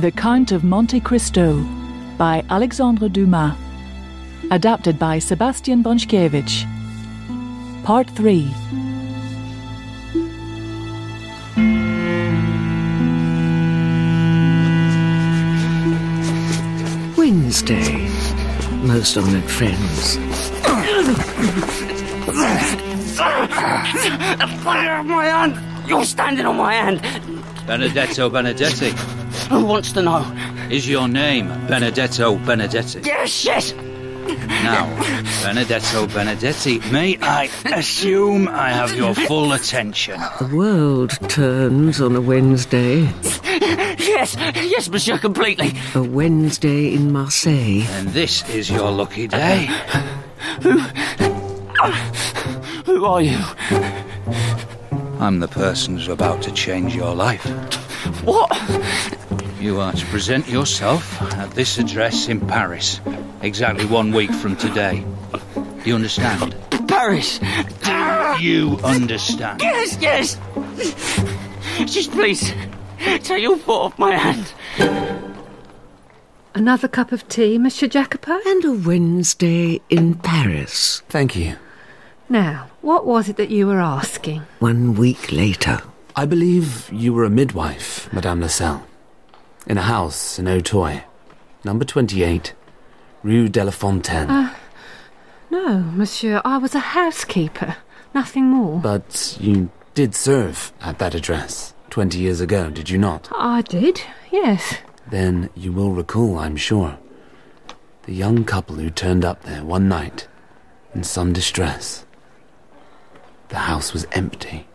The Count of Monte Cristo by Alexandre Dumas. Adapted by Sebastian Baczkiewicz. Part 3. Wednesday, most honoured friends. Fire on my hand! You're standing on my hand! Benedetto Benedetti. Who wants to know? Is your name Benedetto Benedetti? Yes, yes! Now, Benedetto Benedetti, may I assume I have your full attention? The world turns on a Wednesday. Yes, yes, monsieur, completely. A Wednesday in Marseille. And this is your lucky day. Who Who are you? I'm the person who's about to change your life. What? You are to present yourself at this address in Paris, exactly one week from today. Do you understand? Paris! You understand? Yes, yes! Just please, take your foot off my hand. Another cup of tea, Monsieur Jacopo? And a Wednesday in Paris. Thank you. Now, what was it that you were asking? One week later. I believe you were a midwife, Madame Lascelles. In a house in Auteuil, number 28, Rue de la Fontaine. Ah, no, Monsieur, I was a housekeeper. Nothing more. but you did serve at that address 20 years ago, did you not? I did, yes. Then you will recall, I'm sure, the young couple who turned up there one night in some distress. The house was empty.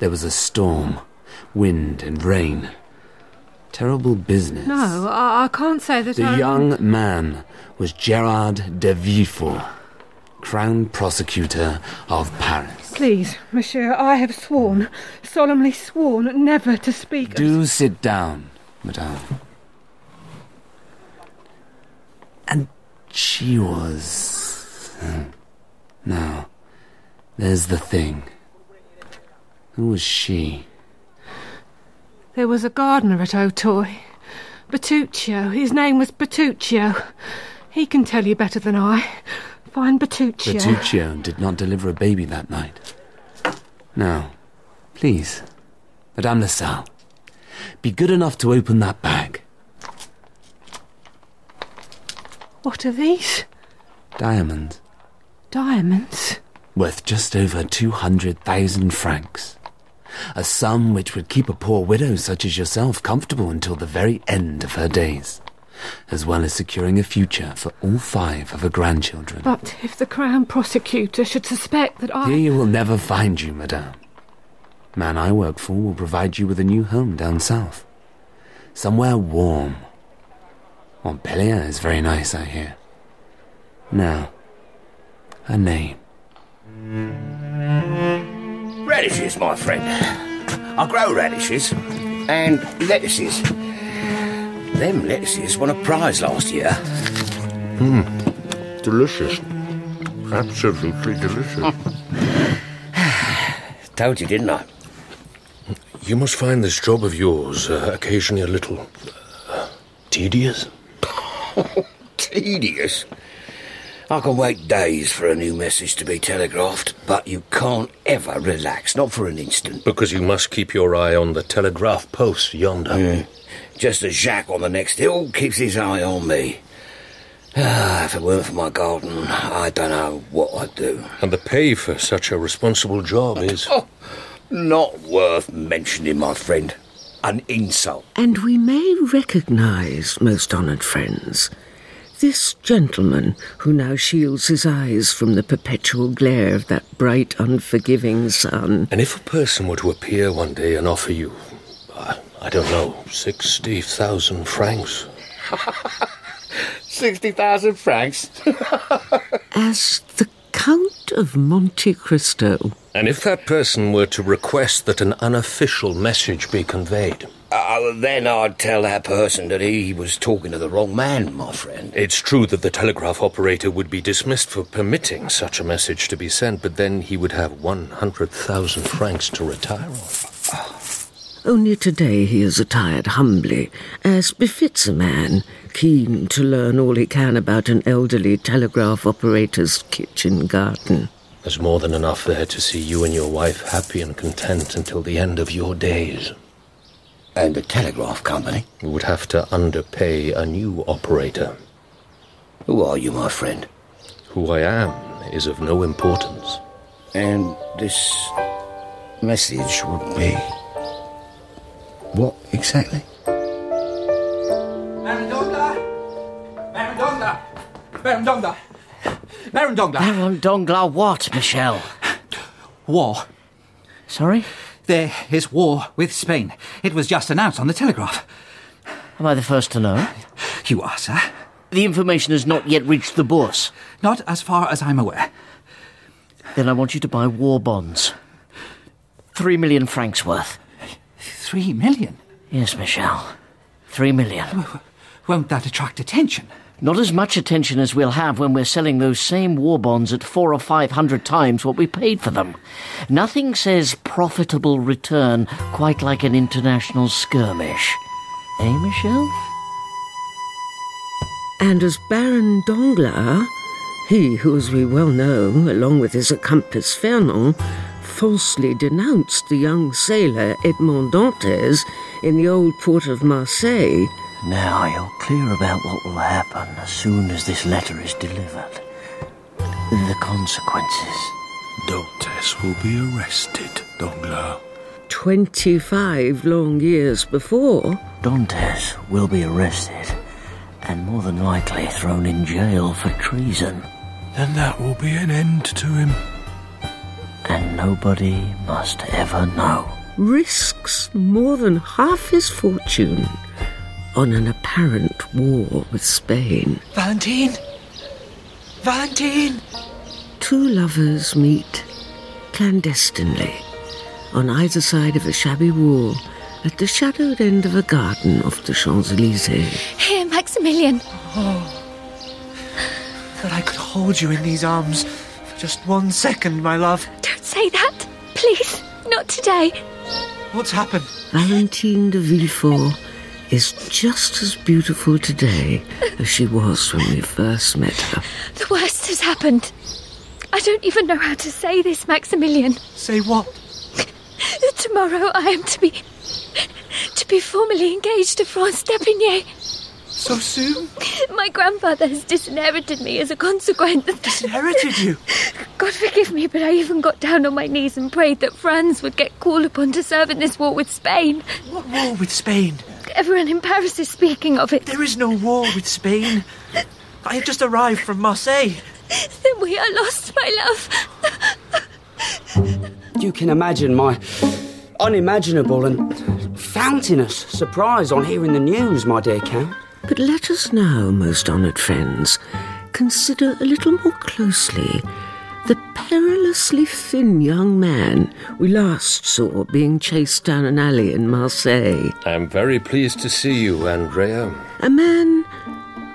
There was a storm, wind and rain. Terrible business. No, I, I can't say that The I... young man was Gerard de Villefort, Crown Prosecutor of Paris. Please, Monsieur, I have sworn, solemnly sworn, never to speak of... Do sit down, madame. And she was. hmm. Now, there's the thing. Who was she? There was a gardener at Auteuil, Bertuccio. His name was Bertuccio. He can tell you better than I. Find Bertuccio. Bertuccio did not deliver a baby that night. Now, please, Madame Lassalle, be good enough to open that bag. What are these? Diamonds. Diamonds? worth just over 200,000 francs. A sum which would keep a poor widow such as yourself comfortable until the very end of her days, as well as securing a future for all five of her grandchildren. But if the Crown Prosecutor should suspect that I... He will never find you, madame. Man I work for will provide you with a new home down south. Somewhere warm. Montpellier is very nice, I hear. Now, her name. Radishes, my friend. I grow radishes and lettuces. Them lettuces won a prize last year. Hmm, Delicious. Absolutely delicious. Told you, didn't I? you must find this job of yours uh, occasionally a little uh, tedious. Tedious. I can wait days for a new message to be telegraphed, but you can't ever relax, not for an instant. Because you must keep your eye on the telegraph post yonder. Just as Jacques on the next hill keeps his eye on me. Ah, if it weren't for my garden, I don't know what I'd do. And the pay for such a responsible job is. Oh, not worth mentioning, my friend. An insult. And we may recognise, most honoured friends, this gentleman who now shields his eyes from the perpetual glare of that bright, unforgiving sun. And if a person were to appear one day and offer you, uh, I don't know, 60,000 francs, 60,000 francs? As the Count of Monte Cristo. and if that person were to request that an unofficial message be conveyed, Uh, then I'd tell that person that he was talking to the wrong man, my friend. It's true that the telegraph operator would be dismissed for permitting such a message to be sent, but then he would have 100,000 francs to retire on. Only today he is attired humbly, as befits a man keen to learn all he can about an elderly telegraph operator's kitchen garden. There's more than enough there to see you and your wife happy and content until the end of your days. And the telegraph company? We would have to underpay a new operator. Who are you, my friend? Who I am is of no importance. And this message would be. What exactly? Baron Danglars! Baron Danglars! Baron Danglars! Baron Danglars! Baron Danglars what, Michel? War. Sorry? There is war with Spain. It was just announced on the telegraph. Am I the first to know? You are, sir. The information has not yet reached the bourse. Not as far as I'm aware. Then I want you to buy war bonds. Three million francs worth. Three million? Yes, Michel. Three million. Won't that attract attention? Not as much attention as we'll have when we're selling those same war bonds at four or five hundred times what we paid for them. Nothing says profitable return quite like an international skirmish. Eh, Michel? And as Baron Danglars, he who, as we well know, along with his accomplice Fernand, falsely denounced the young sailor Edmond Dantes in the old port of Marseille. Now you're clear about what will happen as soon as this letter is delivered. The consequences. Dantes will be arrested, Danglars. Twenty-five long years before. Dantes will be arrested and more than likely thrown in jail for treason. Then that will be an end to him. And nobody must ever know. Risks more than half his fortune on an apparent war with Spain. Valentine! Valentine! Two lovers meet clandestinely on either side of a shabby wall at the shadowed end of a garden off the Champs Elysees. Here, Maximilian. Oh. That I could hold you in these arms for just one second, my love. Don't say that. Please, not today. What's happened? Valentine de Villefort is just as beautiful today as she was when we first met her. The worst has happened. I don't even know how to say this, Maximilian. Say what? Tomorrow I am to be. to be formally engaged to Franz d'Epinay. So soon? My grandfather has disinherited me as a consequence. Disinherited you? God forgive me, but I even got down on my knees and prayed that Franz would get called upon to serve in this war with Spain. What war with Spain? Everyone in Paris is speaking of it. There is no war with Spain. I have just arrived from Marseille. Then we are lost, my love. You can imagine my unimaginable and fountainous surprise on hearing the news, my dear Count. But let us now, most honoured friends, consider a little more closely the perilously thin young man we last saw being chased down an alley in Marseille. I am very pleased to see you, Andrea. A man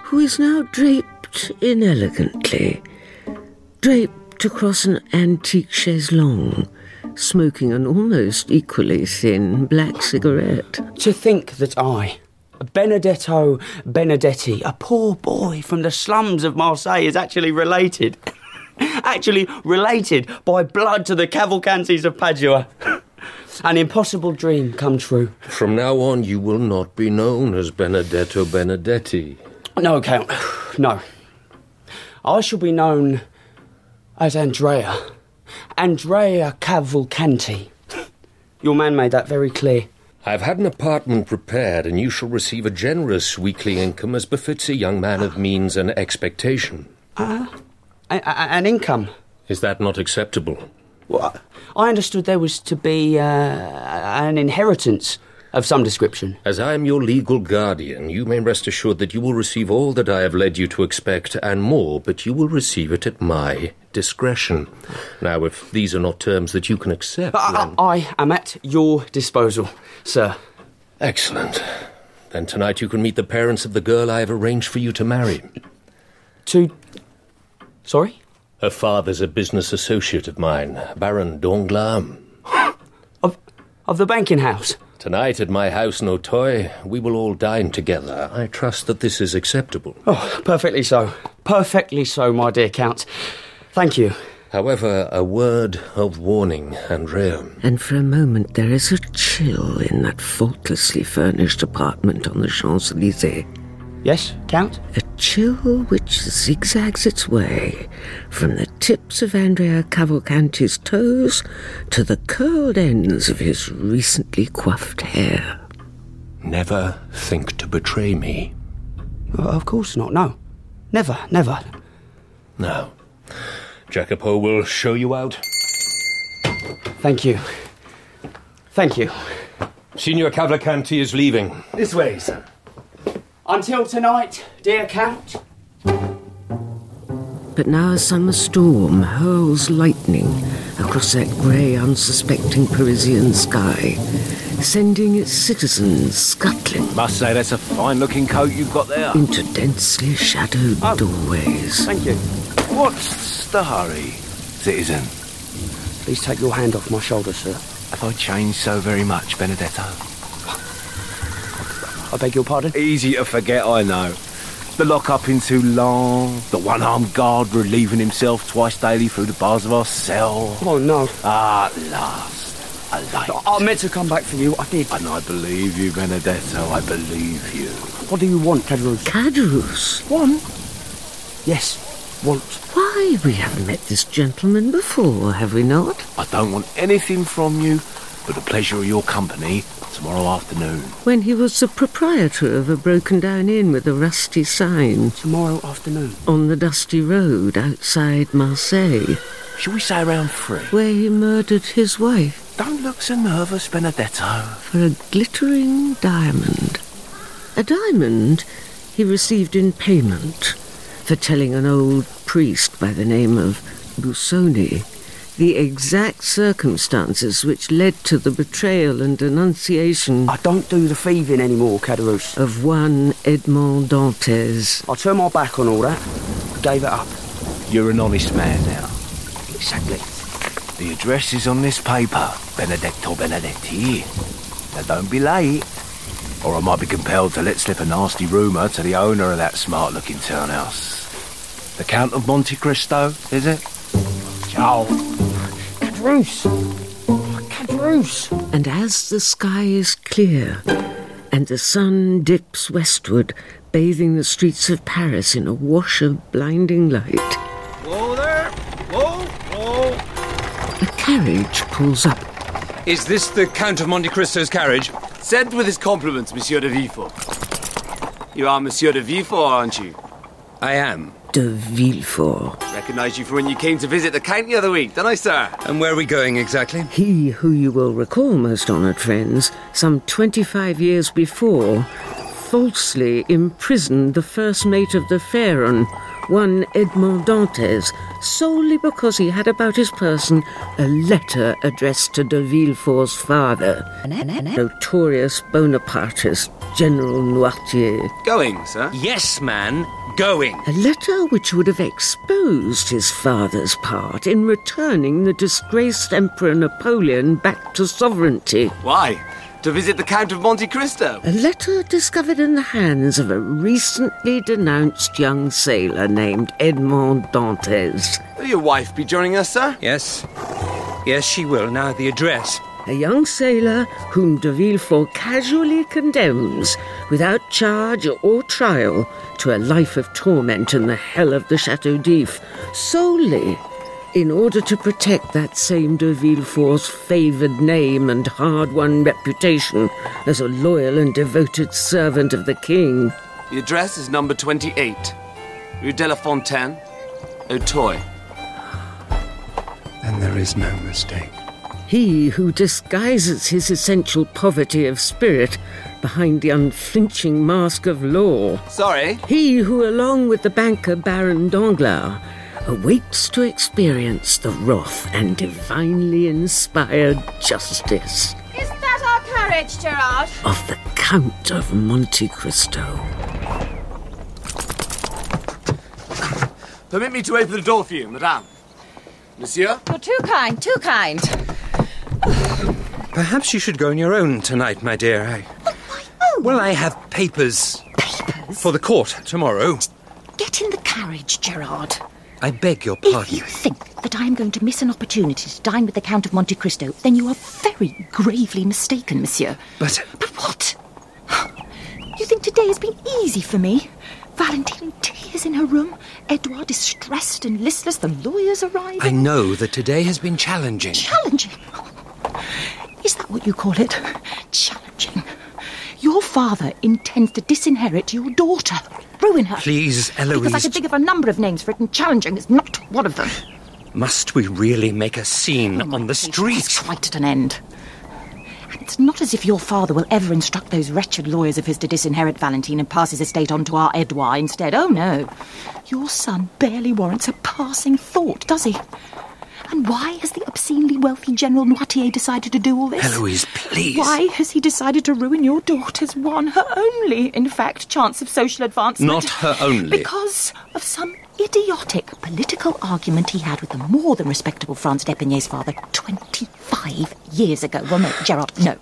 who is now draped inelegantly, draped across an antique chaise longue, smoking an almost equally thin black cigarette. To think that I, Benedetto Benedetti, a poor boy from the slums of Marseille, is actually related. actually related by blood to the Cavalcantis of Padua. An impossible dream come true. From now on, you will not be known as Benedetto Benedetti. No, Count. No. I shall be known as Andrea. Andrea Cavalcanti. Your man made that very clear. I've had an apartment prepared, and you shall receive a generous weekly income as befits a young man of means and expectation. Uh, a- a- an income? Is that not acceptable? Well, I understood there was to be uh, an inheritance of some description. As I am your legal guardian, you may rest assured that you will receive all that I have led you to expect and more, but you will receive it at my discretion. Now, if these are not terms that you can accept, I, then... I am at your disposal, sir. Excellent. Then tonight you can meet the parents of the girl I have arranged for you to marry. To. Sorry? Her father's a business associate of mine, Baron Danglars. of, of the banking house? Tonight at my house, no toy, we will all dine together. I trust that this is acceptable. Oh, perfectly so. Perfectly so, my dear Count. Thank you. However, a word of warning, Andrea. And for a moment there is a chill in that faultlessly furnished apartment on the Champs Elysees. Yes, Count? A chill which zigzags its way from the tips of Andrea Cavalcanti's toes to the curled ends of his recently coiffed hair. Never think to betray me. Uh, of course not, no. Never, never. Now, Jacopo will show you out. Thank you. Thank you. Signor Cavalcanti is leaving. This way, sir. Until tonight, dear Count. But now a summer storm hurls lightning across that grey, unsuspecting Parisian sky, sending its citizens scuttling Must say that's a fine looking coat you've got there. into densely shadowed oh, doorways. Thank you. What's the hurry, citizen? Please take your hand off my shoulder, sir. Have I changed so very much, Benedetto? I beg your pardon? Easy to forget, I know. The lock-up in Toulon, the one-armed guard relieving himself twice daily through the bars of our cell. Oh, no. Ah, at last. A light. I meant to come back for you. I did. And I believe you, Benedetto. I believe you. What do you want, Caderousse? Caderousse? Want? Yes, want. Why, we haven't met this gentleman before, have we not? I don't want anything from you but the pleasure of your company tomorrow afternoon. When he was the proprietor of a broken down inn with a rusty sign. Tomorrow afternoon. On the dusty road outside Marseille. Shall we say around three? Where he murdered his wife Don't look so nervous, Benedetto. for a glittering diamond. A diamond he received in payment for telling an old priest by the name of Busoni the exact circumstances which led to the betrayal and denunciation I don't do the thieving anymore, Caderousse. of one Edmond Dantes. I turned my back on all that. I gave it up. You're an honest man now. Exactly. The address is on this paper, Benedetto Benedetti. Now don't be late, or I might be compelled to let slip a nasty rumour to the owner of that smart-looking townhouse. The Count of Monte Cristo, is it? Ciao. Caderousse! Oh, Caderousse! And as the sky is clear and the sun dips westward, bathing the streets of Paris in a wash of blinding light, Whoa there! Whoa! Whoa! a carriage pulls up. Is this the Count of Monte Cristo's carriage? Sent with his compliments, Monsieur de Villefort. You are Monsieur de Villefort, aren't you? I am. De Villefort. Recognized you from when you came to visit the Count the other week, didn't I, sir? And where are we going exactly? He who you will recall, most honoured friends, some 25 years before, falsely imprisoned the first mate of the Pharaon, one Edmond Dantes, solely because he had about his person a letter addressed to de Villefort's father, notorious Bonapartist General Noirtier. Going, sir? Yes, man. Going. A letter which would have exposed his father's part in returning the disgraced Emperor Napoleon back to sovereignty. Why? To visit the Count of Monte Cristo? A letter discovered in the hands of a recently denounced young sailor named Edmond Dantes. Will your wife be joining us, sir? Yes. Yes, she will. Now, the address. A young sailor whom de Villefort casually condemns, without charge or trial, to a life of torment in the hell of the Chateau d'If, solely in order to protect that same de Villefort's favoured name and hard-won reputation as a loyal and devoted servant of the king. The address is number 28, Rue de la Fontaine, Auteuil. Then there is no mistake. He who disguises his essential poverty of spirit behind the unflinching mask of law. Sorry? He who, along with the banker Baron Danglars, awaits to experience the wrath and divinely inspired justice Isn't that our carriage, Gerard? of the Count of Monte Cristo. Permit me to open the door for you, madame. Monsieur? You're too kind, too kind. Perhaps you should go on your own tonight, my dear. I... Well, I have papers. Papers? For the court tomorrow. Get in the carriage, Gerard. I beg your pardon. If you think that I am going to miss an opportunity to dine with the Count of Monte Cristo, then you are very gravely mistaken, monsieur. But. But what? You think today has been easy for me? Valentine in tears in her room, Edouard distressed and listless, the lawyers arriving. I know that today has been challenging. Challenging? Is that what you call it? Challenging. Your father intends to disinherit your daughter, ruin her. Please, Eloise. Because I could think of a number of names for it, and challenging is not one of them. Must we really make a scene oh, on the street? It's quite at an end. And it's not as if your father will ever instruct those wretched lawyers of his to disinherit Valentine and pass his estate on to our Edouard instead. Oh, no. Your son barely warrants a passing thought, does he? And why has the obscenely wealthy General Noirtier decided to do all this? Heloise, please. Why has he decided to ruin your daughter's one, her only, in fact, chance of social advancement? Not her only. Because of some idiotic political argument he had with the more than respectable Franz d'Epinay's father 25 years ago. Well, no, Gerard, no.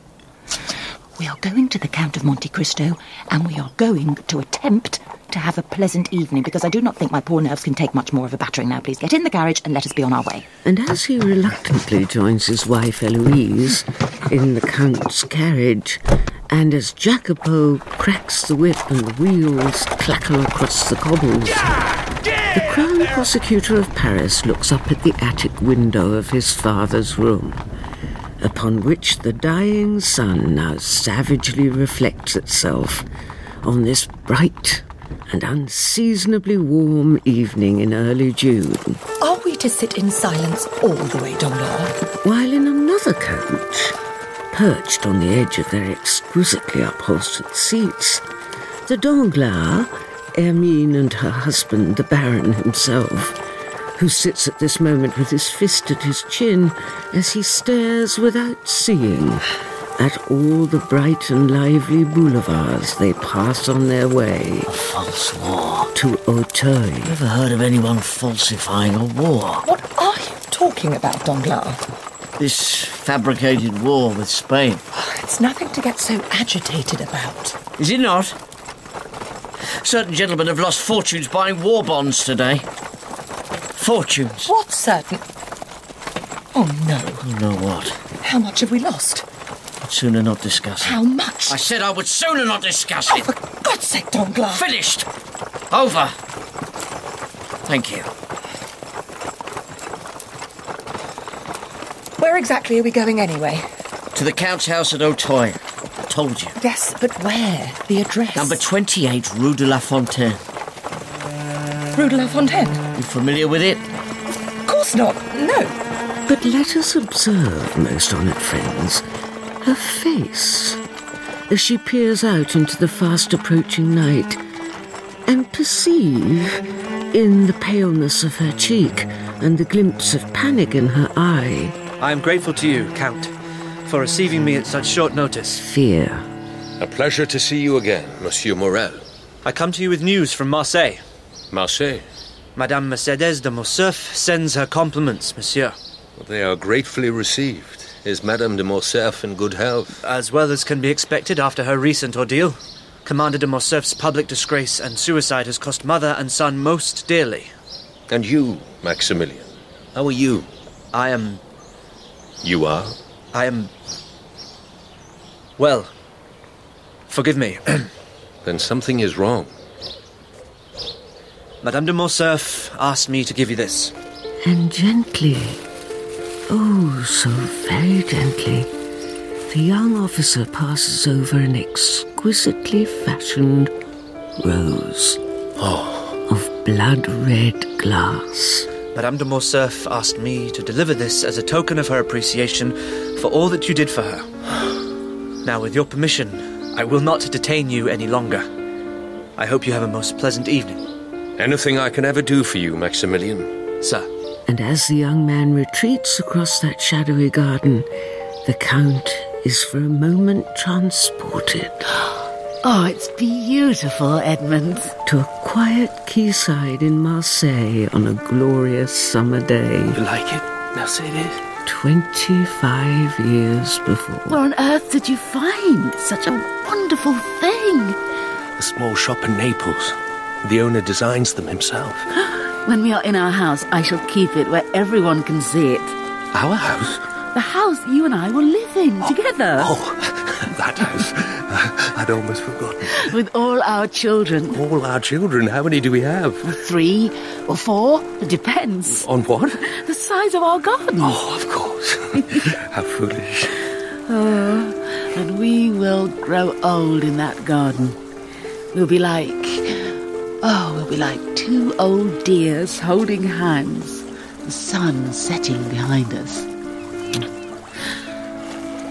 We are going to the Count of Monte Cristo, and we are going to attempt to have a pleasant evening, because I do not think my poor nerves can take much more of a battering now. Please get in the carriage and let us be on our way. And as he reluctantly joins his wife Eloise in the Count's carriage, and as Jacopo cracks the whip and the wheels clatter across the cobbles, the Crown Prosecutor of Paris looks up at the attic window of his father's room, upon which the dying sun now savagely reflects itself on this bright and unseasonably warm evening in early June. Are we to sit in silence all the way, Danglars? While in another coach, perched on the edge of their exquisitely upholstered seats, the Danglars, Hermine and her husband, the Baron himself, who sits at this moment with his fist at his chin as he stares without seeing at all the bright and lively boulevards they pass on their way. A false war. To Auteuil. Never heard of anyone falsifying a war. What are you talking about, Danglars? This fabricated war with Spain. Oh, it's nothing to get so agitated about. Is it not? Certain gentlemen have lost fortunes buying war bonds today. Fortunes. What certain? Oh no. You know what? How much have we lost? I'd sooner not discuss it. How much? I said I would sooner not discuss Oh, it. for God's sake, Danglars. Finished. Over. Thank you. Where exactly are we going anyway? To the Count's house at Auteuil. I told you. Yes, but where? The address? Number 28, Rue de la Fontaine. Rue de la Fontaine. You familiar with it? Of course not. No. But let us observe, most honoured friends, her face as she peers out into the fast approaching night and perceive, in the paleness of her cheek and the glimpse of panic in her eye, I am grateful to you, Count, for receiving me at such short notice. fear. A pleasure to see you again, Monsieur Morel. I come to you with news from Marseille. Marseille. Madame Mercedes de Morcerf sends her compliments, monsieur. They are gratefully received. Is Madame de Morcerf in good health? As well as can be expected after her recent ordeal. Commander de Morcerf's public disgrace and suicide has cost mother and son most dearly. And you, Maximilian? How are you? I am. You are? I am. Well. Forgive me. Then something is wrong. Madame de Morcerf asked me to give you this. And gently, oh, so very gently, the young officer passes over an exquisitely fashioned rose Oh, of blood red glass. Madame de Morcerf asked me to deliver this as a token of her appreciation for all that you did for her. Now, with your permission, I will not detain you any longer. I hope you have a most pleasant evening. Anything I can ever do for you, Maximilian? Sir. And as the young man retreats across that shadowy garden, the Count is for a moment transported Oh, it's beautiful, Edmond. to a quiet quayside in Marseille on a glorious summer day. You like it, Mercedes? 25 years before. Where on earth did you find such a wonderful thing? A small shop in Naples. The owner designs them himself. When we are in our house, I shall keep it where everyone can see it. Our house? The house you and I will live in oh, together. Oh, that house. I'd almost forgotten. With all our children. All our children? How many do we have? Three or four? It depends. On what? The size of our garden. Oh, of course. How foolish. Oh, and we will grow old in that garden. We'll be like. Oh, we'll be like two old dears holding hands, the sun setting behind us.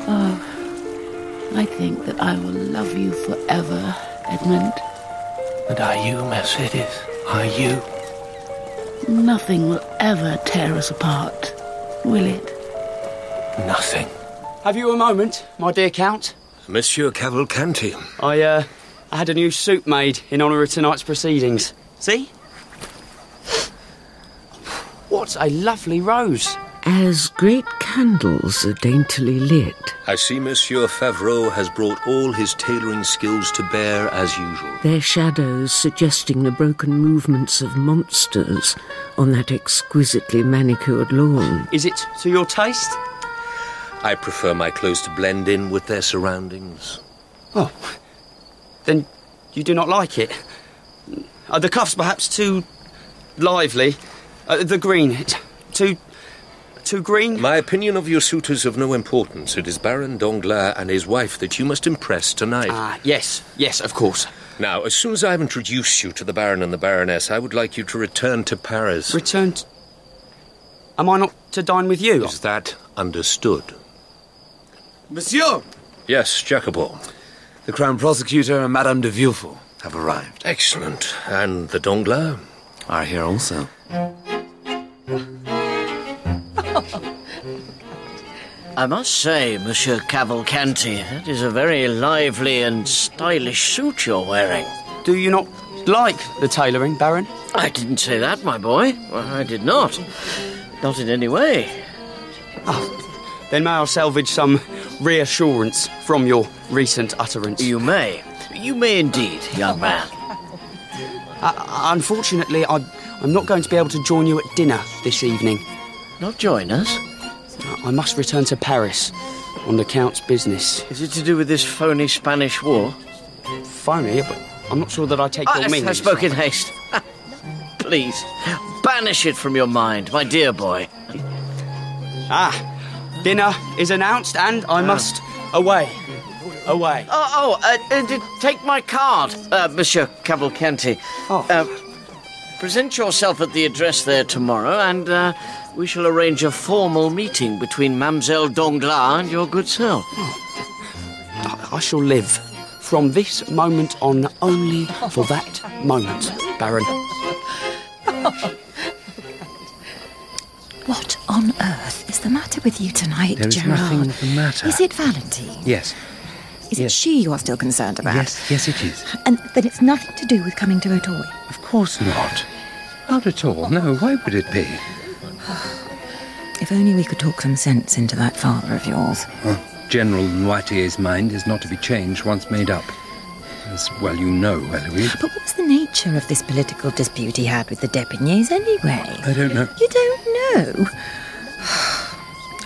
Oh, I think that I will love you forever, Edmond. And are you, Mercedes? Are you? Nothing will ever tear us apart, will it? Nothing. Have you a moment, my dear Count? Monsieur Cavalcanti. I, uh, I had a new suit made in honour of tonight's proceedings. See? What a lovely rose. As great candles are daintily lit, I see Monsieur Favreau has brought all his tailoring skills to bear as usual. their shadows suggesting the broken movements of monsters on that exquisitely manicured lawn. Is it to your taste? I prefer my clothes to blend in with their surroundings. Oh, then you do not like it. Are the cuffs perhaps too lively? Uh, the green, it's too too green? My opinion of your suit is of no importance. It is Baron Danglars and his wife that you must impress tonight. Ah, yes, yes, of course. Now, as soon as I've introduced you to the Baron and the Baroness, I would like you to return to Paris. Return. T- Am I not to dine with you? Is that understood? Monsieur! Yes, Jacopo. The Crown Prosecutor and Madame de Villefort have arrived. Excellent. And the Danglars? Are here also. I must say, Monsieur Cavalcanti, that is a very lively and stylish suit you're wearing. Do you not like the tailoring, Baron? I didn't say that, my boy. Well, I did not. Not in any way. Ah, then may I salvage some reassurance from your recent utterance? You may. You may indeed, young man. Uh, unfortunately, I, I'm not going to be able to join you at dinner this evening. Not join us? I must return to Paris on the Count's business. Is it to do with this phony Spanish war? Phony, but I'm not sure that I take Ah, your I, meaning. I spoke in haste. Please, banish it from your mind, my dear boy. Ah, dinner is announced and I must away. Away. Oh, oh uh, uh, take my card, uh, Monsieur Cavalcanti. Oh. Uh, present yourself at the address there tomorrow, and uh, we shall arrange a formal meeting between Mademoiselle Danglars and your good self. I I shall live from this moment on only for that moment, Baron. with you tonight, There is Gerard? nothing the matter. Is it Valentine? Yes. Is it she you are still concerned about? Yes, yes, it is. And then it's nothing to do with coming to Auteuil? Of course not. Not at all. No, why would it be? If only we could talk some sense into that father of yours. General Noirtier's mind is not to be changed once made up. As well you know, Eloise. But what's the nature of this political dispute he had with the d'Epinays anyway? I don't know. You don't know?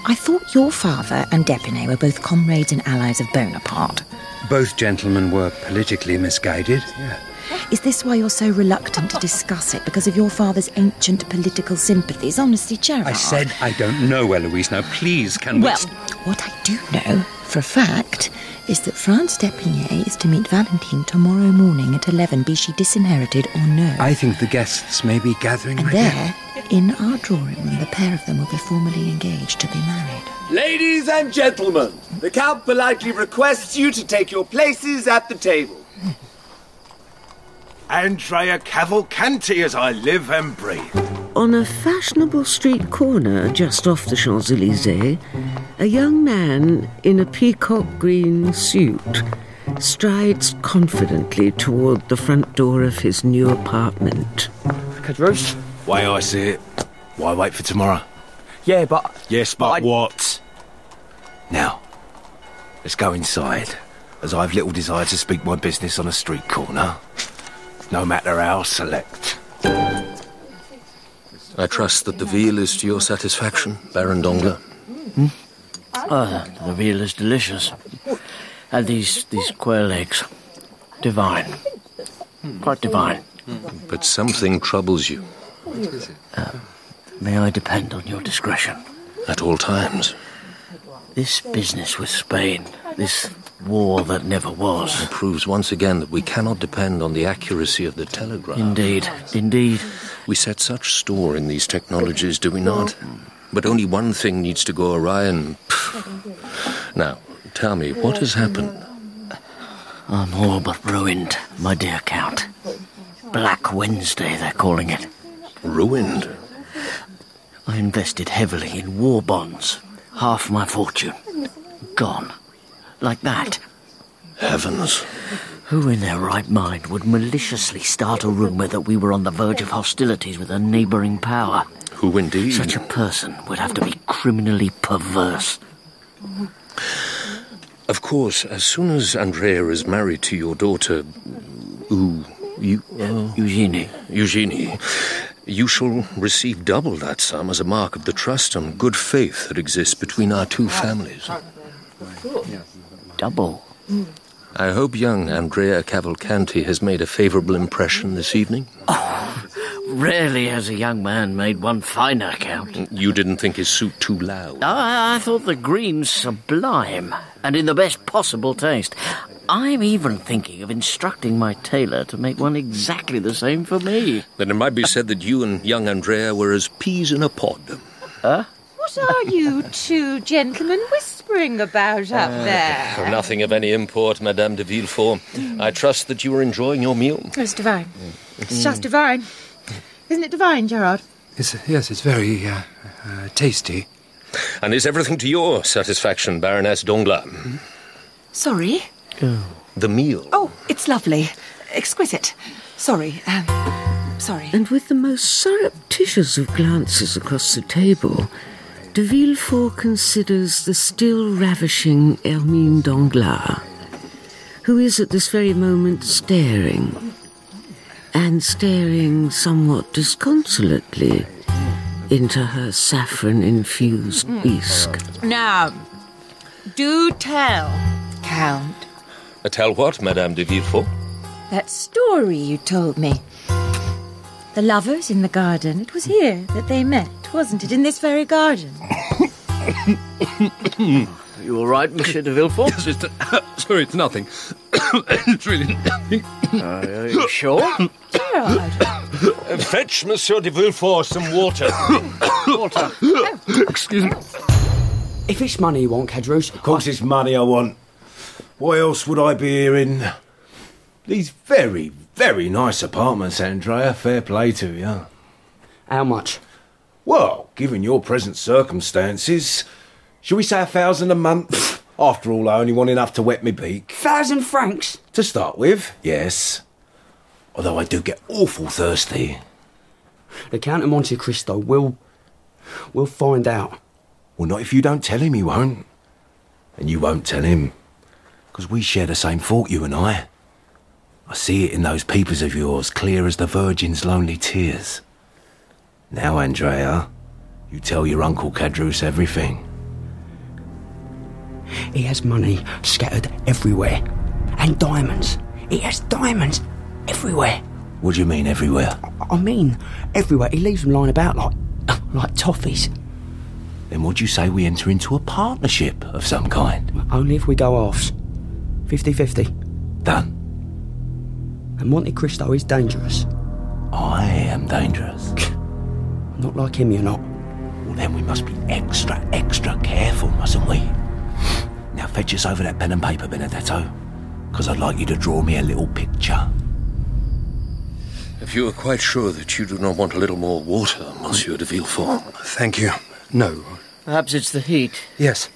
I thought your father and d'Epinay were both comrades and allies of Bonaparte. Both gentlemen were politically misguided. Is this why you're so reluctant to discuss it? Because of your father's ancient political sympathies? Honestly, Gerard. I said I don't know, Eloise. Now, please, can we... Well, what I do know for a fact is that Franz d'Epinay is to meet Valentine tomorrow morning at 11, be she disinherited or no. I think the guests may be gathering and right there, in our drawing room, the pair of them will be formally engaged to be married. Ladies and gentlemen, the Count politely requests you to take your places at the table. Andrea Cavalcanti as I live and breathe. On a fashionable street corner just off the Champs Elysees, a young man in a peacock green suit strides confidently toward the front door of his new apartment. Caderousse? Way I see it. Why wait for tomorrow? Yeah, but Yes, but what? Now, let's go inside, as I've little desire to speak my business on a street corner, no matter how select. I trust that the veal is to your satisfaction, Baron Danglars. Ah, the veal is delicious. And these, these quail eggs. Divine. Quite divine. But something troubles you. May I depend on your discretion? At all times. This business with Spain, this war that never was. It proves once again that we cannot depend on the accuracy of the telegraph. Indeed, indeed. We set such store in these technologies, do we not? But only one thing needs to go awry and. Now, tell me, what has happened? I'm all but ruined, my dear Count. Black Wednesday, they're calling it. Ruined? I invested heavily in war bonds. Half my fortune. Gone. Like that. Heavens. Who in their right mind would maliciously start a rumour that we were on the verge of hostilities with a neighbouring power? Who indeed? Such a person would have to be criminally perverse. Of course, as soon as Andrea is married to your daughter, ooh, you, uh, Eugenie, Eugenie, you shall receive double that sum as a mark of the trust and good faith that exists between our two families. Double? Hmm. I hope young Andrea Cavalcanti has made a favourable impression this evening. Oh, Rarely has a young man made one finer, Count. You didn't think his suit too loud. I, I thought the green sublime, and in the best possible taste. I'm even thinking of instructing my tailor to make one exactly the same for me. Then it might be said that you and young Andrea were as peas in a pod. Huh? What are you two gentlemen whispering about up there? Nothing of any import, Madame de Villefort. I trust that you are enjoying your meal. It's divine. It's just divine. Isn't it divine, Gerard? It's, yes, it's very uh, uh, tasty. And is everything to your satisfaction, Baroness Danglars? Sorry? The meal. Oh, it's lovely. Exquisite. Sorry. Um, sorry. And with the most surreptitious of glances across the table, de Villefort considers the still ravishing Hermine Danglars, who is at this very moment staring, and staring somewhat disconsolately into her saffron-infused bisque. Now, do tell, Count, Uh, Tell what, Madame de Villefort? that story you told me. The lovers in the garden. It was here that they met, wasn't it? In this very garden. You all right, Monsieur de Villefort? Yes, it's, sorry, it's nothing. it's really nothing. Uh, are you sure? Gerard. Fetch Monsieur de Villefort some water. Water. Excuse me. if it's money you want, Caderousse, Of course, it's money I want. Why else would I be here in these very, very nice apartments, Andrea? Fair play to you. how much? Well, given your present circumstances, shall we say a thousand a month? After all, I only want enough to wet me beak. Thousand francs? To start with, yes. Although I do get awful thirsty. The Count of Monte Cristo will. will find out. Well, not if you don't tell him, he won't. And you won't tell him. Because we share the same thought, you and I. I see it in those peepers of yours, clear as the Virgin's lonely tears. Now, Andrea, you tell your Uncle Caderousse everything. He has money scattered everywhere. And diamonds. He has diamonds everywhere. What do you mean, everywhere? I mean, everywhere. He leaves them lying about like. like toffees. Then would you say we enter into a partnership of some kind? Only if we go halves. 50 50. Done. And Monte Cristo is dangerous. I am dangerous. Not like him, you're not. Well, then we must be extra, extra careful, mustn't we? Now fetch us over that pen and paper, Benedetto. Because I'd like you to draw me a little picture. If you are quite sure that you do not want a little more water, Monsieur de Villefort. Thank you. No. Perhaps it's the heat. Yes.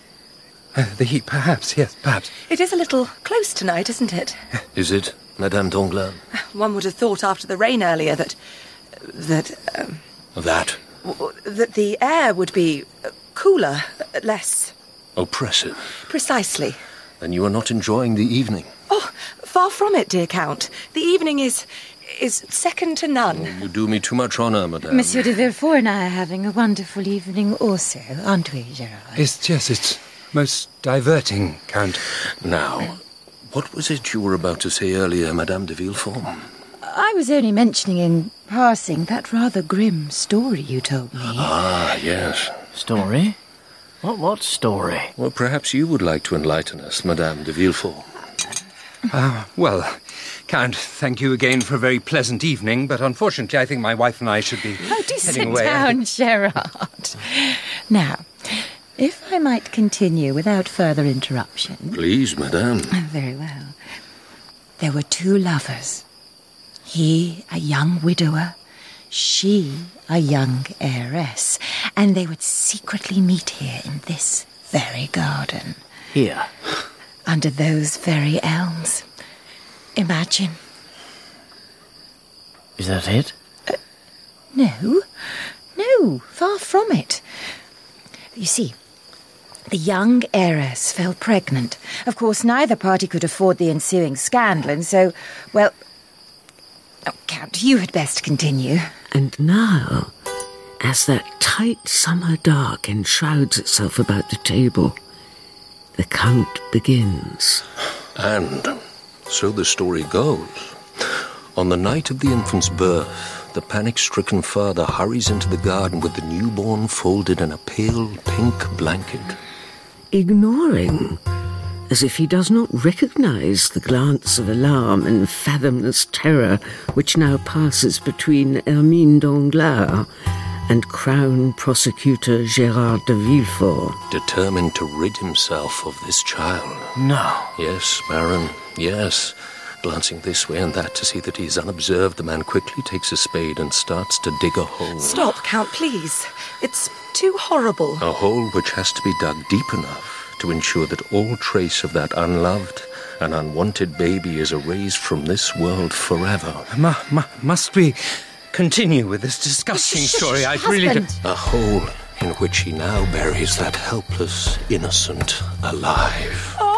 Uh, the heat, perhaps, yes, perhaps. It is a little close tonight, isn't it? Is it, Madame Danglars? One would have thought after the rain earlier that. that. Um, That, w- that the air would be uh, cooler, uh, less Oppressive. precisely. Then you are not enjoying the evening. Oh, far from it, dear Count. The evening is is second to none. You do me too much honour, madame. Monsieur de Villefort and I are having a wonderful evening also, aren't we, Gerard? It's, yes, it's most diverting, Count. Now, what was it you were about to say earlier, Madame de Villefort? I was only mentioning in passing that rather grim story you told me. Ah, yes. Story? What, what story? Well, perhaps you would like to enlighten us, Madame de Villefort. Ah, well, Count, thank you again for a very pleasant evening, but unfortunately I think my wife and I should be Oh, do sit heading away. down, Gerard. Now, if I might continue without further interruption. Please, Madame. Very well. There were two lovers. He, a young widower, she, a young heiress, and they would secretly meet here in this very garden, Here. under those very elms. Imagine. Is that it? Uh, no, no, far from it. You see, the young heiress fell pregnant. Of course, neither party could afford the ensuing scandal, and so, well. Oh, Count, you had best continue. And now, as that tight summer dark enshrouds itself about the table, the Count begins. And so the story goes. On the night of the infant's birth, the panic stricken father hurries into the garden with the newborn folded in a pale pink blanket. Ignoring, as if he does not recognize the glance of alarm and fathomless terror which now passes between Hermine Danglars and Crown Prosecutor Gérard de Villefort. Determined to rid himself of this child. No. Yes, Baron, yes. Glancing this way and that to see that he is unobserved, the man quickly takes a spade and starts to dig a hole. Stop, Count, please. It's too horrible. A hole which has to be dug deep enough to ensure that all trace of that unloved and unwanted baby is erased from this world forever. Ma, ma, must we continue with this disgusting story? I really don't. A hole in which he now buries that helpless innocent alive. Oh,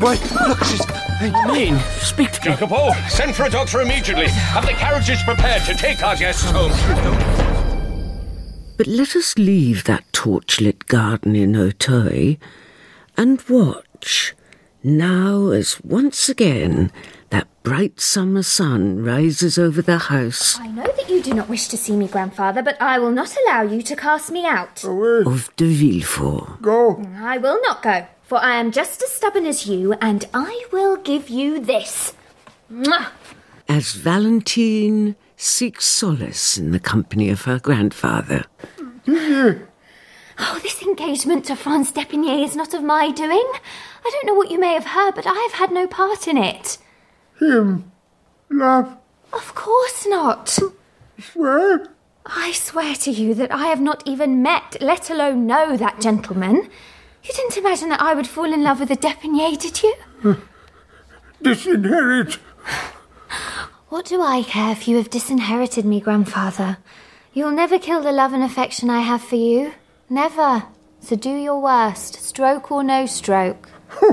Wait, look, she's. I mean, speak to Jacopo, send for a doctor immediately. Have the carriages prepared to take our guests home. But let us leave that torchlit garden in Auteuil and watch, now as once again that bright summer sun rises over the house I know that you do not wish to see me, grandfather, but I will not allow you to cast me out. Away. of de Villefort. Go. I will not go, for I am just as stubborn as you, and I will give you this. Mwah! as Valentine seeks solace in the company of her grandfather. Hmm. Oh, this engagement to Franz d'Epinay is not of my doing. I don't know what you may have heard, but I have had no part in it. Him. Love. Of course not. Swear. I swear to you that I have not even met, let alone know that gentleman. You didn't imagine that I would fall in love with a d'Epinay, did you? Disinherit. What do I care if you have disinherited me, grandfather? You'll never kill the love and affection I have for you. Never. So do your worst, stroke or no stroke.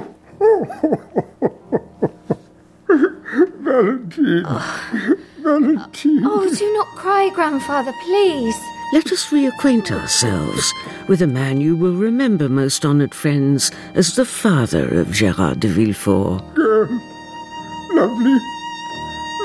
Valentine. Valentine. Oh, do not cry, grandfather, please. Let us reacquaint ourselves with a man you will remember, most honoured friends, as the father of Gérard de Villefort. Girl. Lovely.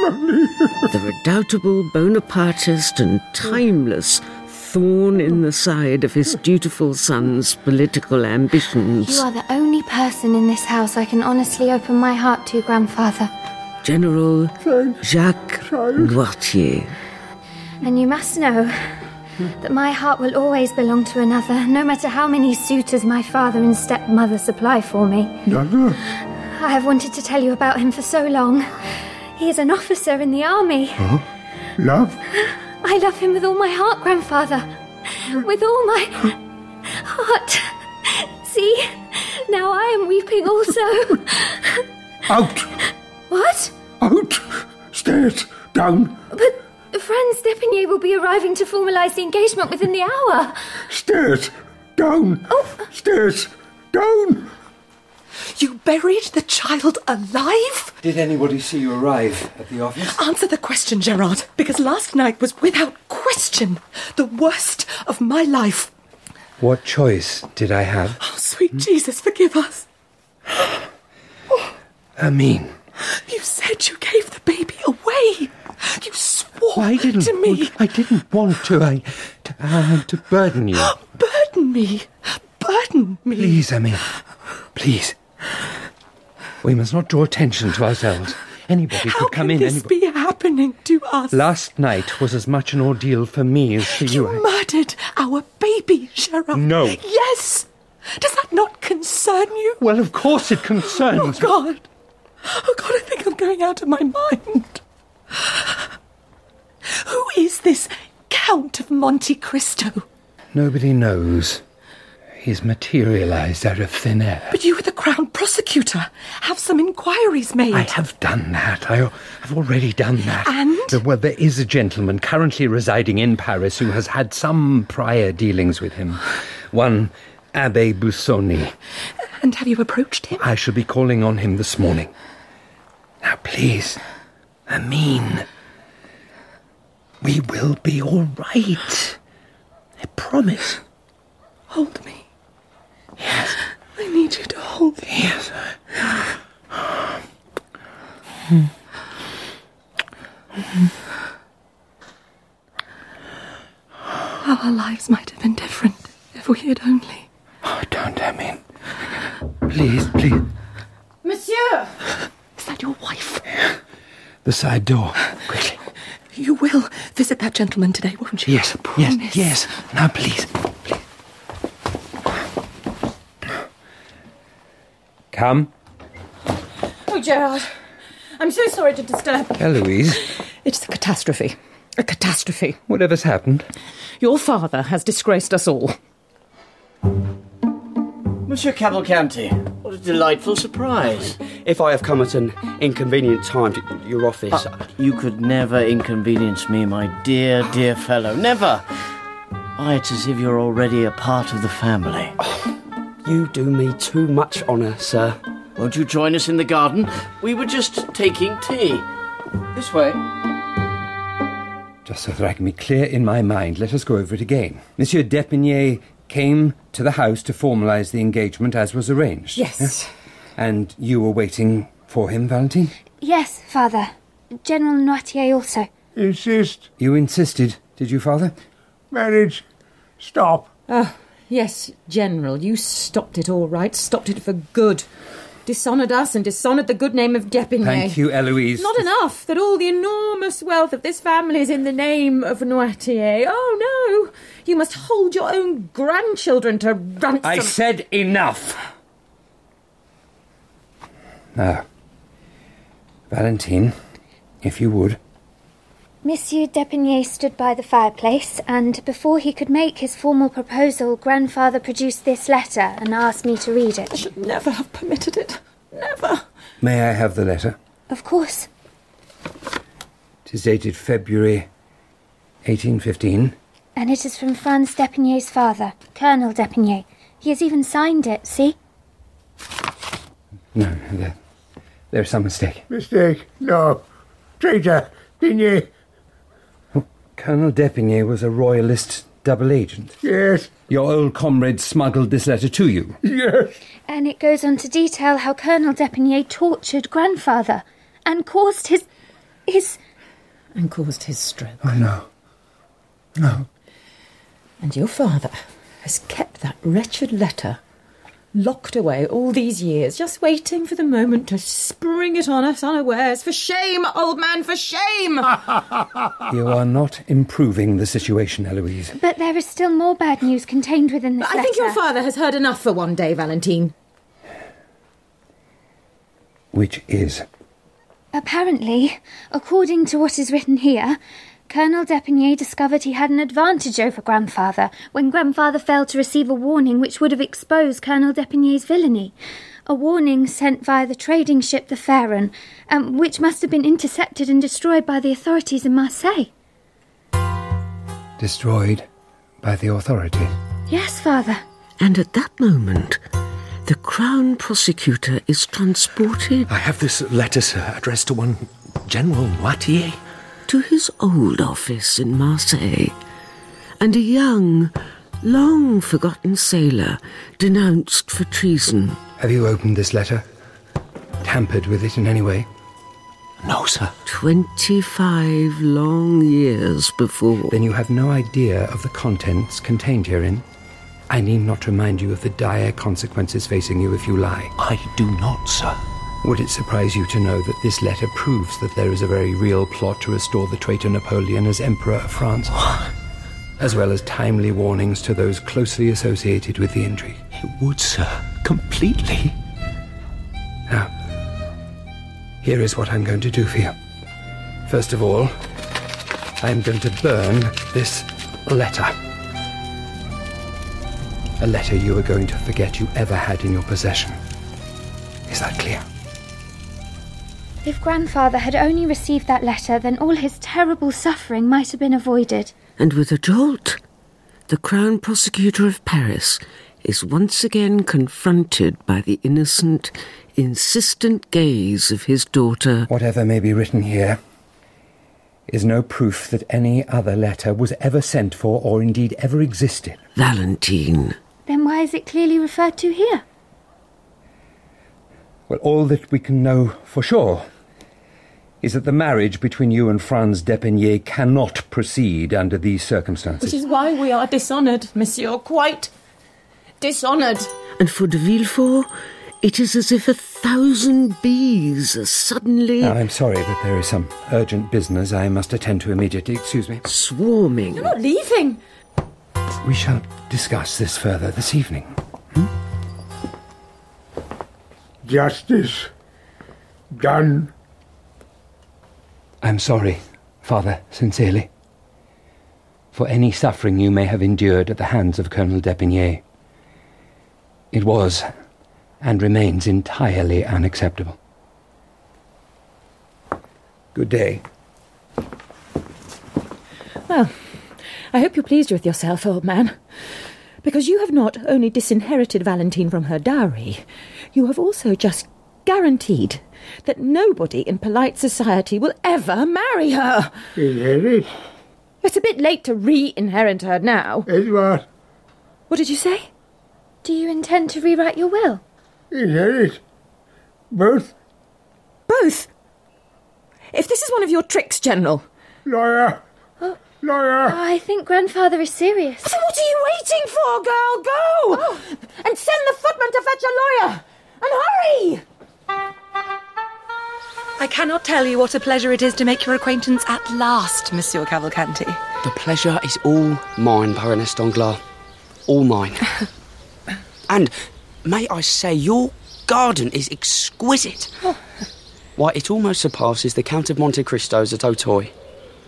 Lovely. the redoubtable Bonapartist and timeless thorn in the side of his dutiful son's political ambitions. You are the only person in this house I can honestly open my heart to, grandfather. General Jacques Noirtier. And you must know that my heart will always belong to another, no matter how many suitors my father and stepmother supply for me. Another. I have wanted to tell you about him for so long. He is an officer in the army. Huh? Love. I love him with all my heart, grandfather. With all my heart. See, now I am weeping also. Out. What? Out. Stairs. Down. But Franz d'Epinay will be arriving to formalise the engagement within the hour. Stairs! Down! Oh. Stairs! Down! You buried the child alive? Did anybody see you arrive at the office? Answer the question, Gerard, because last night was without question the worst of my life. What choice did I have? Oh, sweet hmm? Jesus, forgive us. Amin. You said you gave the baby away. You swore I didn't. to me. I didn't want to. I to, uh, to burden you. Burden me. Burden me. Please, Amin. Please. We must not draw attention to ourselves. Anybody How could come can in. this Anybody. be happening to us? Last night was as much an ordeal for me as for you. You murdered our baby, Gerard. No. Yes. Does that not concern you? Well, of course it concerns. Oh, God. Oh, God, I think I'm going out of my mind. Who is this Count of Monte Cristo? Nobody knows. He's materialized out of thin air. But you were the Crown Prosecutor. Have some inquiries made. I have done that. I, I've already done that. And? Well, there is a gentleman currently residing in Paris who has had some prior dealings with him. One Abbe Busoni. And have you approached him? I shall be calling on him this morning. Now, please, Amin. We will be all right. I promise. Hold me. Yes. I need you to hold me. Yes. Our lives might have been different if we had only. Oh, don't, Amin. Please, please. Monsieur! Is that your wife? The side door. Quickly. You will visit that gentleman today, won't you? Yes, yes, yes. Now, please. please. Come. Oh, Gerard, I'm so sorry to disturb. Eloise, It's a catastrophe. A catastrophe. whatever's happened? Your father has disgraced us all. Monsieur Cavalcanti, what a delightful surprise. If I have come at an inconvenient time to your office. Uh, you could never inconvenience me, my dear, dear fellow. Never. Why, it's as if you're already a part of the family. You do me too much honour, sir. Won't you join us in the garden? We were just taking tea. This way. Just so that I can be clear in my mind, let us go over it again. Monsieur d'Epinay came to the house to formalise the engagement as was arranged. Yes. And you were waiting for him, Valentine? Yes, Father. General Noirtier also. Insist. You insisted, did you, Father? Marriage. Stop. Oh, yes, General, you stopped it all right. Stopped it for good. Dishonoured us and dishonoured the good name of d'Epinay. Thank you, Eloise. Not enough that all the enormous wealth of this family is in the name of Noirtier. Oh, no. You must hold your own grandchildren to ransom. I said enough. Now, Valentine, if you would. Monsieur d'Epinay stood by the fireplace, and before he could make his formal proposal, Grandfather produced this letter and asked me to read it. I should never have permitted it. Never. May I have the letter? Of course. It is dated February 1815. And it is from Franz d'Epinay's father, Colonel d'Epinay. He has even signed it, see? No, there, there's some mistake. Mistake. No. Traitor. Pinier. Colonel d'Epinay was a royalist double agent. Yes. Your old comrade smuggled this letter to you. Yes. And it goes on to detail how Colonel d'Epinay tortured Grandfather and caused his. his. And caused his stroke. Oh, no. No. And your father has kept that wretched letter locked away all these years, just waiting for the moment to spring it on us unawares. For shame, old man, for shame! You are not improving the situation, Eloise. But there is still more bad news contained within this I think your father has heard enough for one day, Valentine. Which is. Apparently, according to what is written here, Colonel d'Epinay discovered he had an advantage over Grandfather when Grandfather failed to receive a warning which would have exposed Colonel d'Epinay's villainy. A warning sent via the trading ship the Pharaon, um, which must have been intercepted and destroyed by the authorities in Marseille. destroyed by the authorities? Yes, Father. And at that moment, the Crown Prosecutor is transported. I have this letter, sir, addressed to one General Noirtier. To his old office in Marseille. And a young, long forgotten sailor denounced for treason. Have you opened this letter? Tampered with it in any way? No, sir. Twenty-five long years before. Then you have no idea of the contents contained herein. I need not remind you of the dire consequences facing you if you lie. I do not, sir. Would it surprise you to know that this letter proves that there is a very real plot to restore the traitor Napoleon as Emperor of France? As well as timely warnings to those closely associated with the intrigue. It would, sir. Completely. Now, here is what I'm going to do for you. First of all, I'm going to burn this letter. A letter you are going to forget you ever had in your possession. Is that clear? If Grandfather had only received that letter, then all his terrible suffering might have been avoided. And with a jolt, the Crown Prosecutor of Paris is once again confronted by the innocent, insistent gaze of his daughter. Whatever may be written here is no proof that any other letter was ever sent for or indeed ever existed. Valentine. Then why is it clearly referred to here? Well, all that we can know for sure is that the marriage between you and Franz d'Epinay cannot proceed under these circumstances. Which is why we are dishonoured, monsieur, quite dishonoured. And for de Villefort, it is as if a thousand bees are suddenly. Now, I'm sorry, but there is some urgent business I must attend to immediately. Excuse me. Swarming. You're not leaving. We shall discuss this further this evening. Hmm? Justice done. I'm sorry, Father, sincerely, for any suffering you may have endured at the hands of Colonel d'Epinay. It was and remains entirely unacceptable. Good day. Well, I hope you're pleased with yourself, old man. Because you have not only disinherited Valentine from her dowry, you have also just guaranteed that nobody in polite society will ever marry her. Inherit? It's a bit late to re-inherit her now. Edward. What did you say? Do you intend to rewrite your will? Inherit? Both? Both? If this is one of your tricks, General. Lawyer. Oh. Lawyer. I think Grandfather is serious. So what are you waiting for, girl? Go! Oh. And send the footman to fetch a lawyer! And hurry! I cannot tell you what a pleasure it is to make your acquaintance at last, Monsieur Cavalcanti. The pleasure is all mine, Baroness Danglars. All mine. and may I say, your garden is exquisite. Why, it almost surpasses the Count of Monte Cristo's at Auteuil.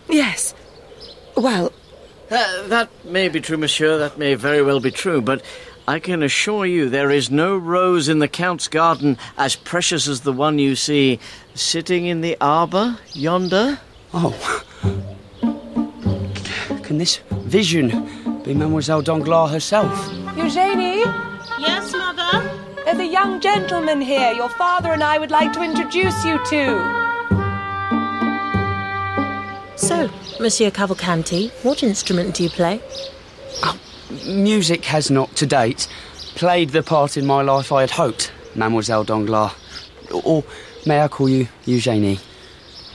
Yes. Well, Uh, that may be true, monsieur. That may very well be true, but I can assure you there is no rose in the Count's garden as precious as the one you see sitting in the arbour yonder. Oh. Can this vision be Mademoiselle Danglars herself? Eugenie? Yes, Mother? There's a young gentleman here your father and I would like to introduce you to. So, Monsieur Cavalcanti, what instrument do you play? Oh, Music has not, to date, played the part in my life I had hoped, Mademoiselle Danglars. Or may I call you Eugenie?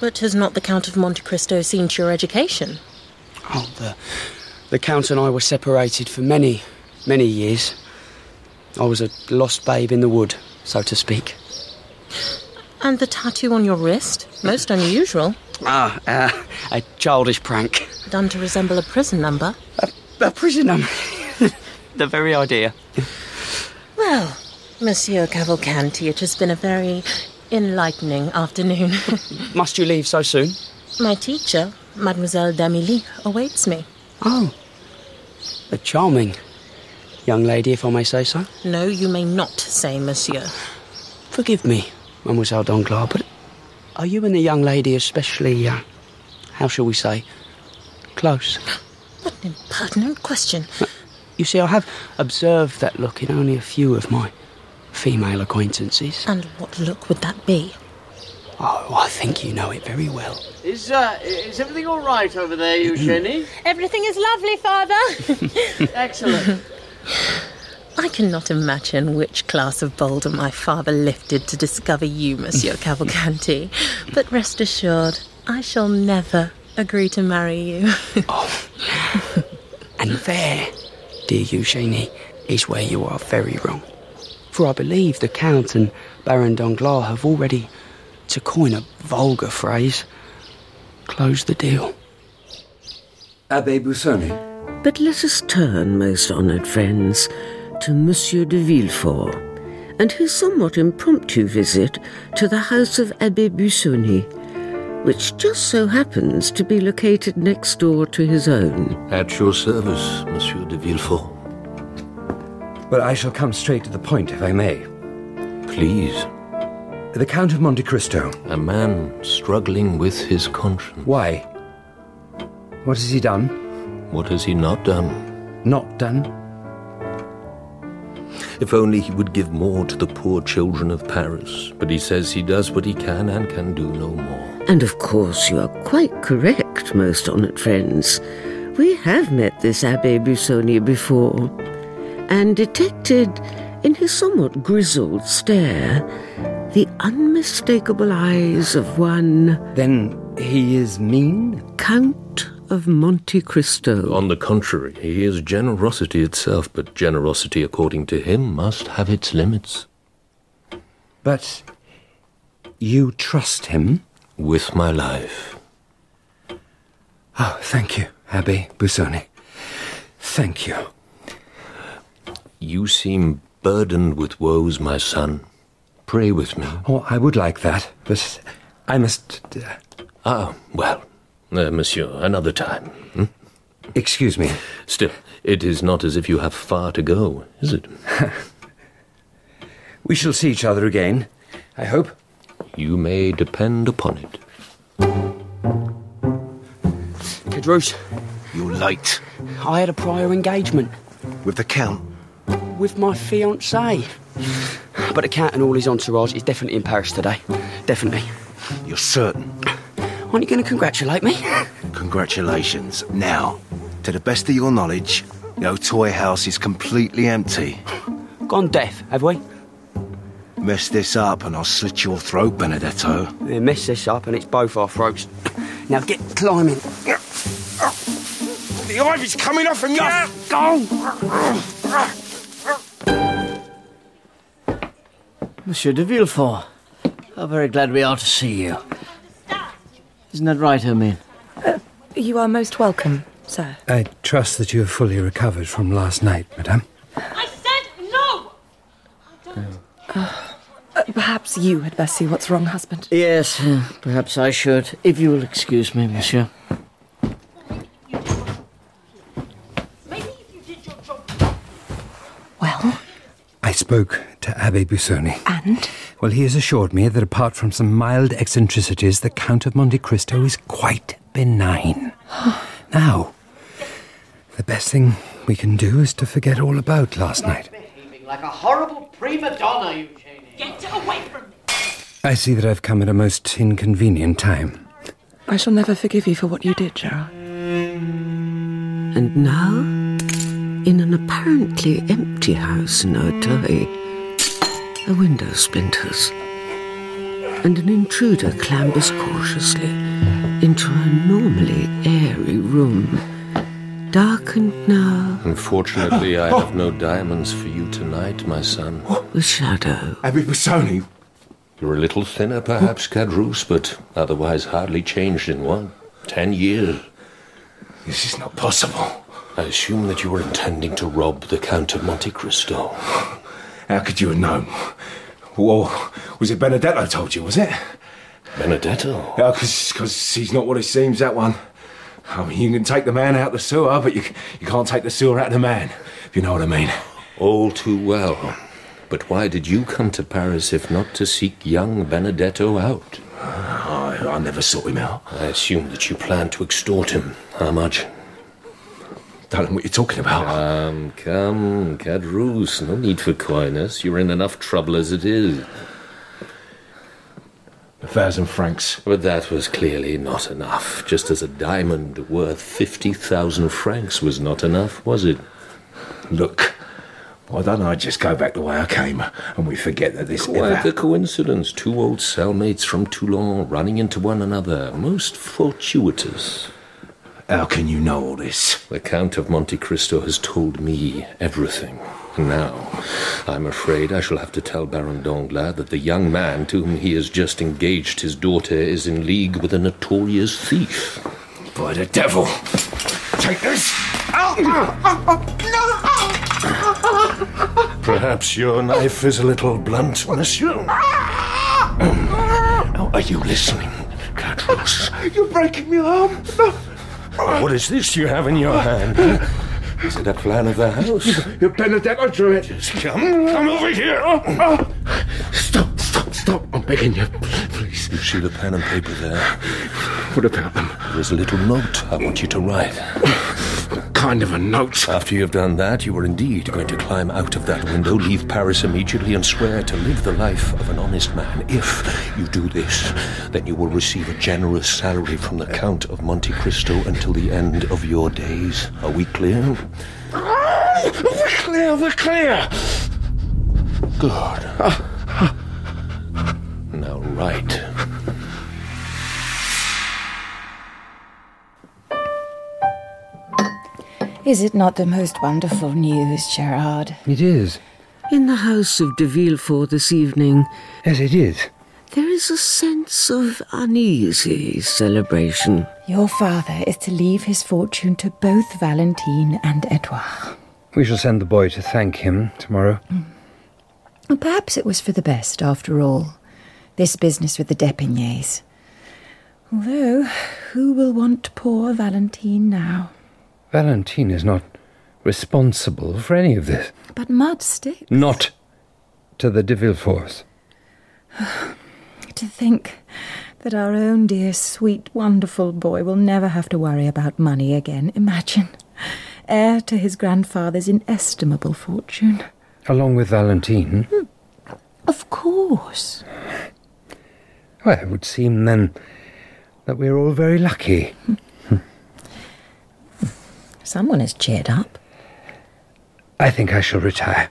But has not the Count of Monte Cristo seen to your education? Oh, the, the Count and I were separated for many, many years. I was a lost babe in the wood, so to speak. And the tattoo on your wrist? Most unusual. Ah, uh, a childish prank. Done to resemble a prison number. A prison number? the very idea. Well, Monsieur Cavalcanti, it has been a very enlightening afternoon. Must you leave so soon? My teacher, Mademoiselle d'Armilly, awaits me. Oh. A charming young lady, if I may say so. No, you may not say, Monsieur. Forgive me, Mademoiselle Danglars, but are you and the young lady especially, uh, how shall we say, close? But Impertinent question. You see, I have observed that look in only a few of my female acquaintances. And what look would that be? Oh, I think you know it very well. Is, uh, is everything all right over there, Eugenie? Everything is lovely, Father. Excellent. I cannot imagine which class of boulder my father lifted to discover you, Monsieur Cavalcanti. But rest assured, I shall never agree to marry you. Oh. And there, dear Eugenie, is where you are very wrong. For I believe the Count and Baron Danglars have already, to coin a vulgar phrase, closed the deal. Abbe Busoni. But let us turn, most honoured friends, to Monsieur de Villefort and his somewhat impromptu visit to the house of Abbe Busoni, which just so happens to be located next door to his own. At your service, Monsieur de Villefort. Well, I shall come straight to the point, if I may. Please. The Count of Monte Cristo. A man struggling with his conscience. Why? What has he done? What has he not done? Not done? If only he would give more to the poor children of Paris. But he says he does what he can and can do no more. And of course, you are quite correct, most honoured friends. We have met this Abbe Busoni before, and detected in his somewhat grizzled stare the unmistakable eyes of one. Then he is mean? Count of Monte Cristo. On the contrary, he is generosity itself, but generosity, according to him, must have its limits. But you trust him? With my life. Oh, thank you, Abbe Busoni. Thank you. You seem burdened with woes, my son. Pray with me. Oh, I would like that, but I must. Uh... Ah, well, uh, monsieur, another time. Hmm? Excuse me. Still, it is not as if you have far to go, is it? we shall see each other again, I hope. You may depend upon it. Caderousse, You're late. I had a prior engagement With the Count? with my fiancée. But the Count and all his entourage is definitely in Paris today. Definitely. You're certain? Aren't you going to congratulate me? Congratulations. Now, to the best of your knowledge, the Auteuil house is completely empty. Gone deaf, have we? Mess this up and I'll slit your throat, Benedetto. Yeah, mess this up and it's both our throats. Now get climbing. The ivy's coming off from your... Monsieur de Villefort, how very glad we are to see you. Isn't that right, Hermine? You are most welcome, sir. I trust that you have fully recovered from last night, madame. I said Uh, perhaps you had best see what's wrong, husband. Yes, uh, perhaps I should, if you will excuse me, monsieur. Well, I spoke to Abbe Busoni. and? Well, he has assured me that apart from some mild eccentricities, the Count of Monte Cristo is quite benign. now, the best thing we can do is to forget all about last night. Behaving like a horrible prima donna, Eugenie. Get away from me! I see that I've come at a most inconvenient time. I shall never forgive you for what you did, Gerard. And now, in an apparently empty house in Auteuil, a window splinters, and an intruder clambers cautiously into a normally airy room, darkened now Unfortunately, I have no diamonds for you tonight, my son. The shadow. Abbe Busoni. You're a little thinner, perhaps, Caderousse, but otherwise hardly changed in what? Ten years. This is not possible. I assume that you were intending to rob the Count of Monte Cristo. How could you have known? Well, was it Benedetto told you, was it? Benedetto? Yeah, because he's not what he seems, that one. I mean, you can take the man out the sewer, but you, you can't take the sewer out of the man, if you know what I mean. All too well. But why did you come to Paris if not to seek young Benedetto out? I, I never sought him out. I assume that you planned to extort him. How much? Don't know what you're talking about. Come, come, Caderousse. No need for coyness. You're in enough trouble as it is. Thousand francs. But that was clearly not enough. Just as a diamond worth 50,000 francs was not enough, was it? Look, why don't I just go back the way I came and we forget that this Quite ever... a coincidence. Two old cellmates from Toulon running into one another. Most fortuitous. How can you know all this? The Count of Monte Cristo has told me everything. Now, I'm afraid I shall have to tell Baron Danglars that the young man to whom he has just engaged his daughter is in league with a notorious thief. By the devil! Take this! Perhaps your knife is a little blunt, monsieur. Now, are you listening, Caderousse? You're breaking my arm! What is this you have in your hand? Is it a plan of the house? You're Benedetto drew it. Come, come over here. Oh, oh. Stop, stop, stop. I'm begging you. Please. You see the pen and paper there? What about them? There's a little note I want you to write. What kind of a note? After you've done that, you are indeed going to climb out of that window, leave Paris immediately, and swear to live the life of an honest man. If you do this, then you will receive a generous salary from the Count of Monte Cristo until the end of your days. Are we clear? We're clear, we're clear! Good. Ah, ah. Now, write. Is it not the most wonderful news, Gerard? It is. In the house of de Villefort this evening, Yes, it is. there is a sense of uneasy celebration. Your father is to leave his fortune to both Valentine and Edouard. We shall send the boy to thank him tomorrow. Mm. Perhaps it was for the best, after all, this business with the d'Epinays. Although, who will want poor Valentine now? Valentine is not responsible for any of this. But mud sticks. Not to the de Villeforts. To think that our own dear, sweet, wonderful boy will never have to worry about money again. Imagine. Heir to his grandfather's inestimable fortune. Along with Valentine. Hmm. Of course. Well, it would seem then that we're all very lucky. Hmm. Someone has cheered up. I think I shall retire.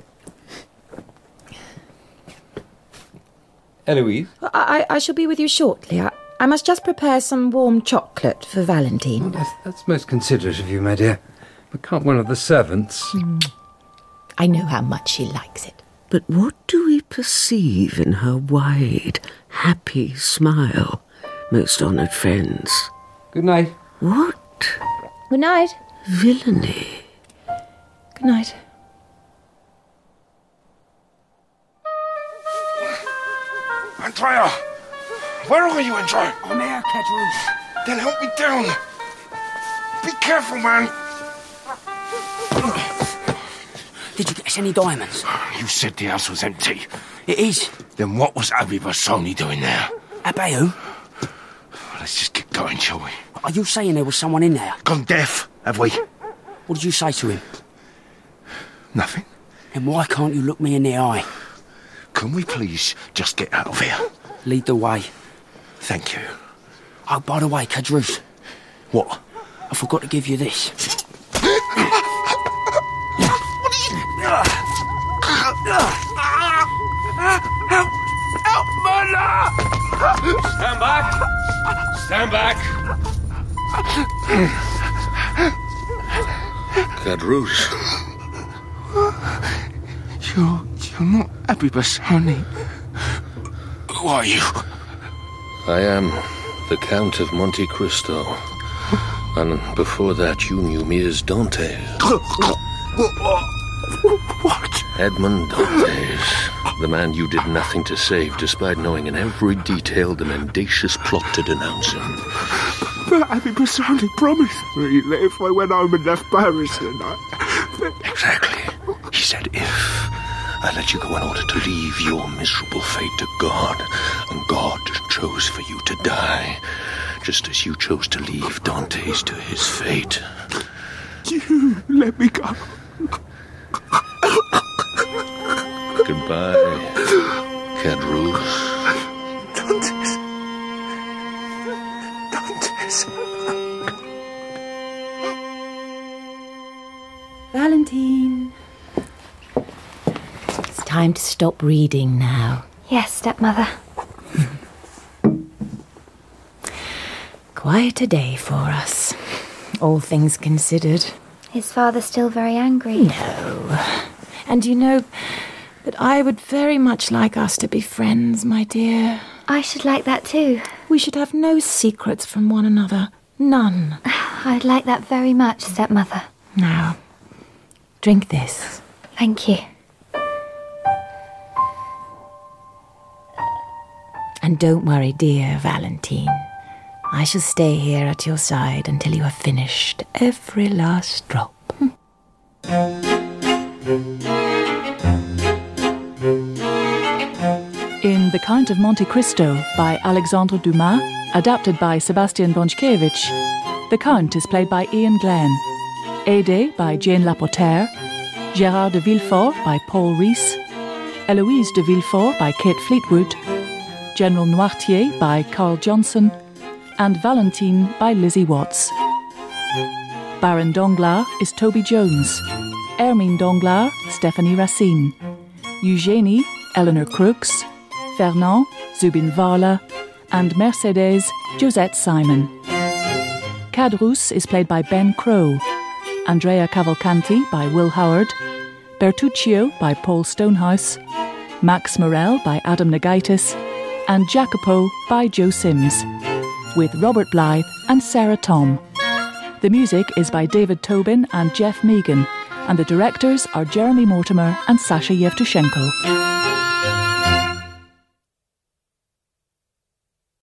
Eloise? I, I shall be with you shortly. I, I must just prepare some warm chocolate for Valentine. That's, that's most considerate of you, my dear. But can't one of the servants? Mm. I know how much she likes it. But what do we perceive in her wide, happy smile, most honoured friends? Good night. What Good night. Villainy? Good night. Andrea! Where are you, Andrea? I'm here, Caderousse. Then help me down. Be careful, man. Did you get us any diamonds? You said the house was empty. It is. Then what was Abbe Busoni doing there? Abayu, Let's just get going, shall we? are you saying there was someone in there? Gone deaf, have we? What did you say to him? Nothing. And why can't you look me in the eye? Can we please just get out of here? Lead the way. Thank you. Oh, by the way, Caderousse, What? I forgot to give you this. Help! Help, murder! Stand back! Stand back! Caderousse. You're, you're not Abbe Busoni. Who are you? I am the Count of Monte Cristo. And before that, you knew me as Dantes. What? Edmond Dantes. The man you did nothing to save, despite knowing in every detail the mendacious plot to denounce him. But Abbe Busoni promised me that if I went home and left Paris tonight. Exactly. He said if I let you go in order to leave your miserable fate to God, and God chose for you to die, just as you chose to leave Dantes to his fate. you let me go. Goodbye, Caderousse. Dantes. Dantes. Valentine. It's time to stop reading now. Yes, stepmother. Quite a day for us, all things considered. Is father still very angry? No. And you know that I would very much like us to be friends, my dear. I should like that too. We should have no secrets from one another. None. I'd like that very much, stepmother. Now, drink this. Thank you. And don't worry, dear Valentine. I shall stay here at your side until you have finished every last drop. Count of Monte Cristo by Alexandre Dumas, adapted by Sebastian Baczkiewicz, the Count is played by Iain Glen, Haydée by Jane Lapotaire, Gérard de Villefort by Paul Rhys, Eloise de Villefort by Kate Fleetwood, General Noirtier by Karl Johnson, and Valentine by Lizzie Watts. Baron Danglars is Toby Jones, Hermine Danglars, Stephanie Racine, Eugénie, Eleanor Crooks, Fernand, Zubin Varla, and Mercedes, Josette Simon. Caderousse is played by Ben Crowe, Andrea Cavalcanti by Will Howard, Bertuccio by Paul Stonehouse, Max Morel by Adam Nagaitis, and Jacopo by Joe Sims, with Robert Blythe and Sarah Tom. The music is by David Tobin and Jeff Megan, and the directors are Jeremy Mortimer and Sasha Yevtushenko.